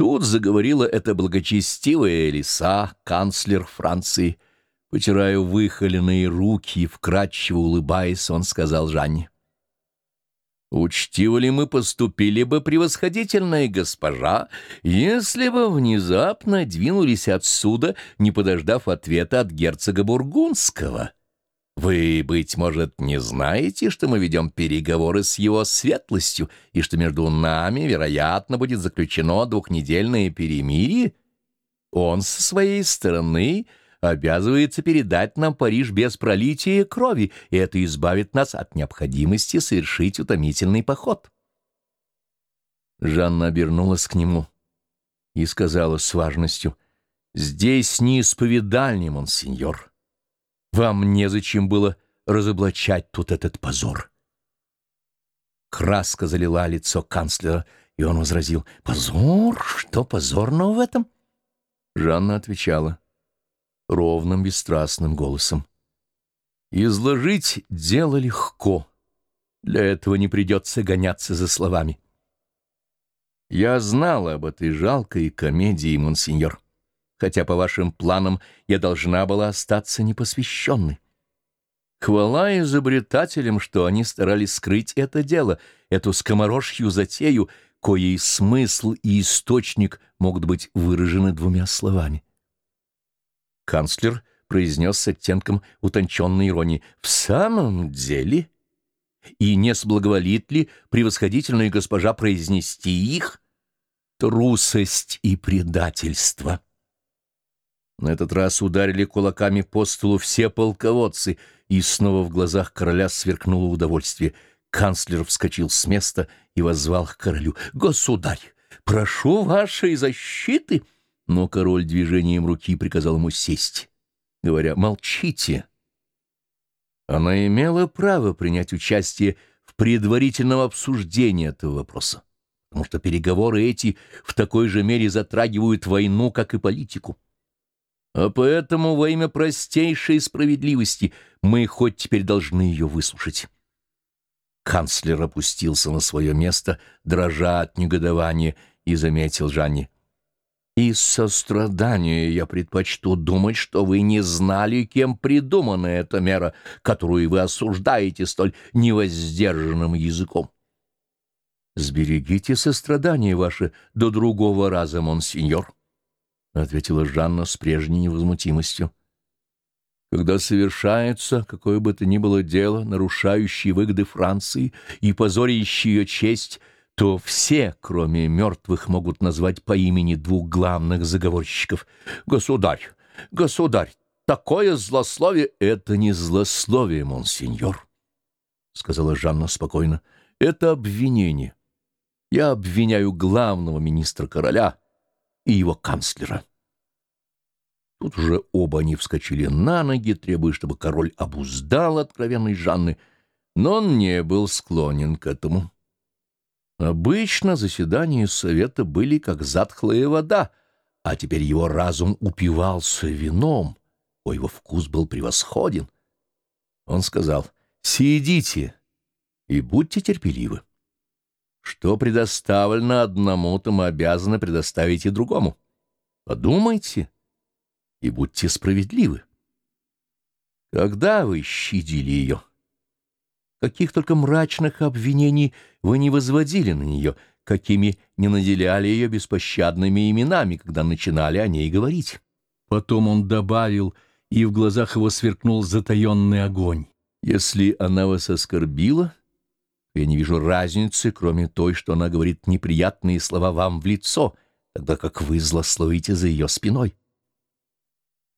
Тут заговорила эта благочестивая лиса, канцлер Франции. Потирая выхоленные руки и вкрадчиво улыбаясь, он сказал Жанне. «Учтиво ли мы поступили бы, превосходительная госпожа, если бы внезапно двинулись отсюда, не подождав ответа от герцога Бургундского?» Вы, быть может, не знаете, что мы ведем переговоры с его светлостью, и что между нами, вероятно, будет заключено двухнедельное перемирие? Он со своей стороны обязывается передать нам Париж без пролития крови, и это избавит нас от необходимости совершить утомительный поход. Жанна обернулась к нему и сказала с важностью, «Здесь не исповедальня, монсеньор». Вам незачем было разоблачать тут этот позор. Краска залила лицо канцлера, и он возразил, «Позор? Что позорного в этом?» Жанна отвечала ровным, бесстрастным голосом. «Изложить дело легко. Для этого не придется гоняться за словами. Я знала об этой жалкой комедии, монсеньор хотя по вашим планам я должна была остаться непосвященной. Хвала изобретателям, что они старались скрыть это дело, эту скоморожью затею, коей смысл и источник могут быть выражены двумя словами. Канцлер произнес с оттенком утонченной иронии. «В самом деле? И не сблаговолит ли превосходительная госпожа произнести их? Трусость и предательство». На этот раз ударили кулаками по столу все полководцы, и снова в глазах короля сверкнуло удовольствие. Канцлер вскочил с места и воззвал к королю. «Государь, прошу вашей защиты!» Но король движением руки приказал ему сесть, говоря «Молчите!» Она имела право принять участие в предварительном обсуждении этого вопроса, потому что переговоры эти в такой же мере затрагивают войну, как и политику. А поэтому во имя простейшей справедливости мы хоть теперь должны ее выслушать. Канцлер опустился на свое место, дрожа от негодования, и заметил Жанне. «Из сострадания я предпочту думать, что вы не знали, кем придумана эта мера, которую вы осуждаете столь невоздержанным языком. Сберегите сострадание ваше до другого раза, монсеньор». — ответила Жанна с прежней невозмутимостью. «Когда совершается какое бы то ни было дело, нарушающее выгоды Франции и позорящее ее честь, то все, кроме мертвых, могут назвать по имени двух главных заговорщиков. Государь, государь, такое злословие — это не злословие, монсеньор», — сказала Жанна спокойно. «Это обвинение. Я обвиняю главного министра короля» и его канцлера. Тут уже оба они вскочили на ноги, требуя, чтобы король обуздал откровенной Жанны, но он не был склонен к этому. Обычно заседания совета были как затхлая вода, а теперь его разум упивался вином, о, его вкус был превосходен. Он сказал, «Сидите и будьте терпеливы. Что предоставлено одному, то мы обязаны предоставить и другому. Подумайте и будьте справедливы. Когда вы щадили ее? Каких только мрачных обвинений вы не возводили на нее, какими не наделяли ее беспощадными именами, когда начинали о ней говорить. Потом он добавил, и в глазах его сверкнул затаенный огонь. Если она вас оскорбила, я не вижу разницы, кроме той, что она говорит неприятные слова вам в лицо, тогда как вы злословите за ее спиной.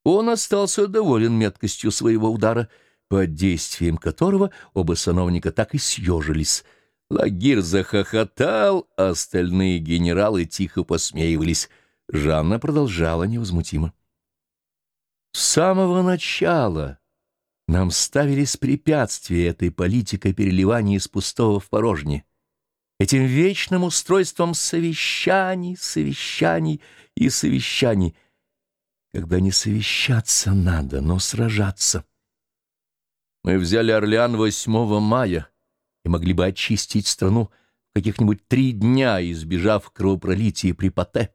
Он остался доволен меткостью своего удара, под действием которого оба сановника так и съежились. Лагир захохотал, остальные генералы тихо посмеивались. Жанна продолжала невозмутимо. С самого начала нам ставились препятствия этой политикой переливания из пустого в порожнее, этим вечным устройством совещаний, совещаний и совещаний, когда не совещаться надо, но сражаться. Мы взяли Орлеан 8 мая и могли бы очистить страну каких-нибудь три дня, избежав кровопролития при Пате.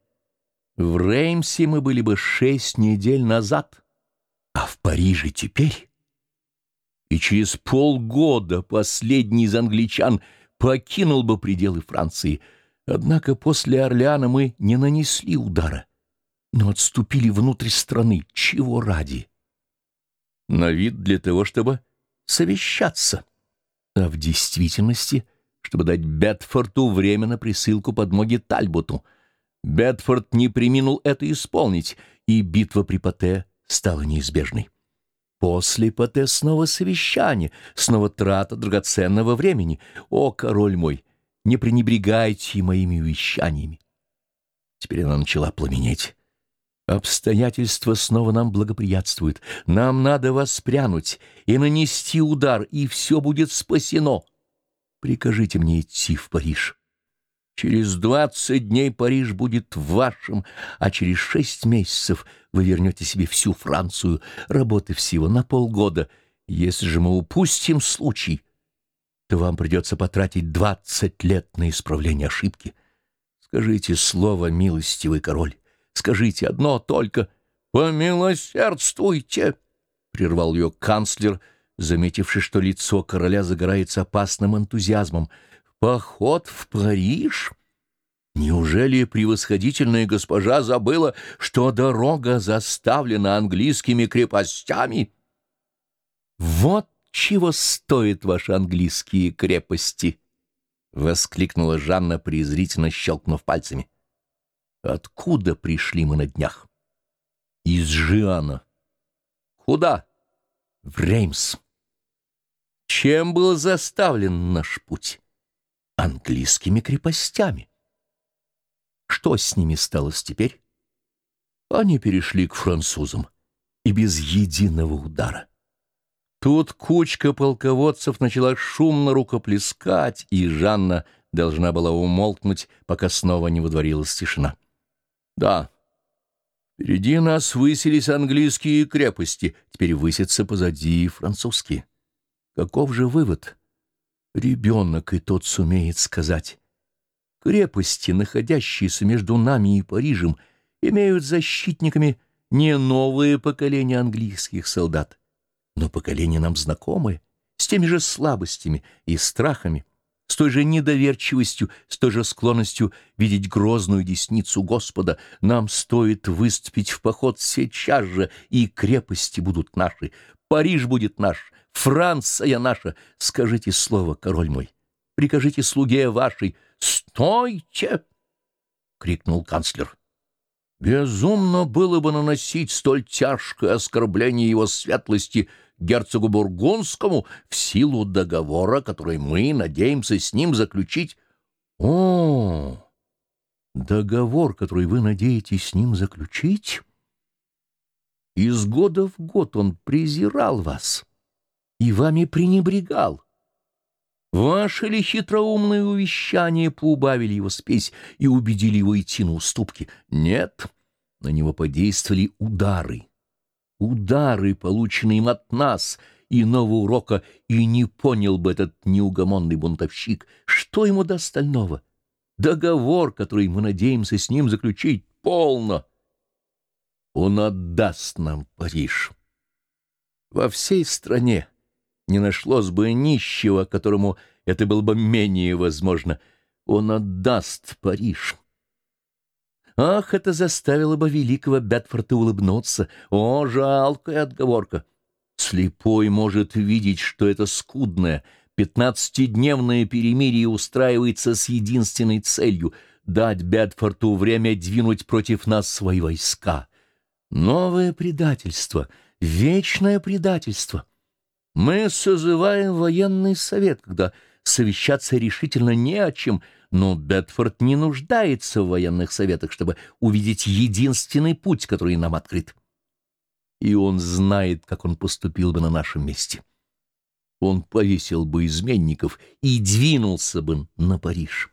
В Реймсе мы были бы шесть недель назад, а в Париже теперь. И через полгода последний из англичан покинул бы пределы Франции. Однако после Орлеана мы не нанесли удара, но отступили внутрь страны. Чего ради? На вид для того, чтобы совещаться, а в действительности — чтобы дать Бетфорту время на присылку подмоги Тальботу. Бетфорд не приминул это исполнить, и битва при Пате стала неизбежной. После Пате снова совещание, снова трата драгоценного времени. О, король мой, не пренебрегайте моими увещаниями. Теперь она начала пламенеть. Обстоятельства снова нам благоприятствуют. Нам надо воспрянуть и нанести удар, и все будет спасено. Прикажите мне идти в Париж. Через двадцать дней Париж будет вашим, а через шесть месяцев вы вернете себе всю Францию, работы всего на полгода. Если же мы упустим случай, то вам придется потратить двадцать лет на исправление ошибки. Скажите слово, милостивый король, скажите одно только «Помилосердствуйте!» — прервал ее канцлер — заметивши, что лицо короля загорается опасным энтузиазмом. «Поход в Париж? Неужели превосходительная госпожа забыла, что дорога заставлена английскими крепостями?» «Вот чего стоят ваши английские крепости!» — воскликнула Жанна, презрительно щелкнув пальцами. «Откуда пришли мы на днях?» «Из Жиана». «Куда?» «В Реймс». Чем был заставлен наш путь? Английскими крепостями. Что с ними стало теперь? Они перешли к французам, и без единого удара. Тут кучка полководцев начала шумно рукоплескать, и Жанна должна была умолкнуть, пока снова не выдворилась тишина. Да, впереди нас высились английские крепости, теперь высятся позади французские. Каков же вывод? Ребенок и тот сумеет сказать. Крепости, находящиеся между нами и Парижем, имеют защитниками не новые поколения английских солдат, но поколение нам знакомое, с теми же слабостями и страхами, с той же недоверчивостью, с той же склонностью видеть грозную десницу Господа. Нам стоит выступить в поход сейчас же, и крепости будут наши, Париж будет наш, Франция наша, скажите слово, король мой, прикажите слуге вашей, стойте!» — крикнул канцлер. «Безумно было бы наносить столь тяжкое оскорбление его светлости герцогу Бургундскому в силу договора, который мы надеемся с ним заключить». «О, договор, который вы надеетесь с ним заключить?» Из года в год он презирал вас и вами пренебрегал. Ваши ли хитроумные увещания поубавили его спесь и убедили его идти на уступки? Нет, на него подействовали удары. Удары, полученные им от нас, иного урока, и не понял бы этот неугомонный бунтовщик, что ему до остального. Договор, который мы надеемся с ним заключить, полно. Он отдаст нам Париж. Во всей стране не нашлось бы нищего, которому это было бы менее возможно. Он отдаст Париж. Ах, это заставило бы великого Бетфорта улыбнуться. О, жалкая отговорка! Слепой может видеть, что это скудное, пятнадцатидневное перемирие устраивается с единственной целью — дать Бетфорту время двинуть против нас свои войска. Новое предательство, вечное предательство — мы созываем военный совет, когда совещаться решительно не о чем, но Бетфорд не нуждается в военных советах, чтобы увидеть единственный путь, который нам открыт. И он знает, как он поступил бы на нашем месте. Он повесил бы изменников и двинулся бы на Париж.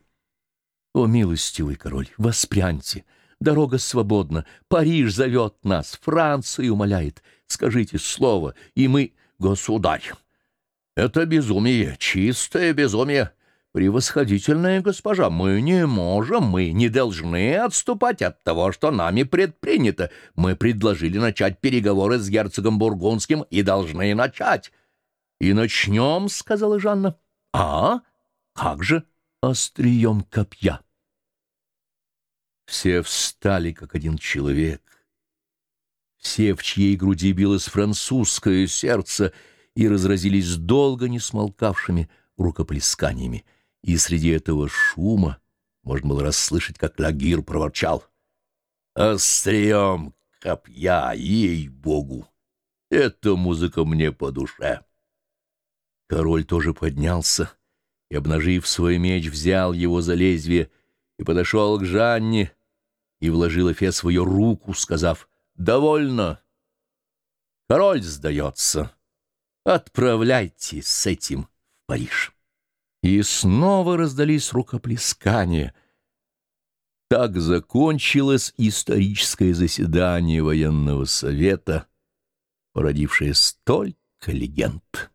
О, милостивый король, воспряньте! Дорога свободна, Париж зовет нас, Франция умоляет. Скажите слово, и мы... Государь, это безумие, чистое безумие. «Превосходительная госпожа, мы не можем, мы не должны отступать от того, что нами предпринято. Мы предложили начать переговоры с герцогом Бургундским и должны начать». «И начнем», — сказала Жанна. «А? Как же? Острием копья». Все встали, как один человек. Все, в чьей груди билось французское сердце, и разразились долго не смолкавшими рукоплесканиями и среди этого шума можно было расслышать, как Лагир проворчал. «Острием копья, ей-богу! Эта музыка мне по душе!» Король тоже поднялся и, обнажив свой меч, взял его за лезвие и подошел к Жанне и вложил Эфес свою руку, сказав «Довольно! Король сдается! Отправляйтесь с этим в Париж!» И снова раздались рукоплескания. Так закончилось историческое заседание военного совета, породившее столько легенд.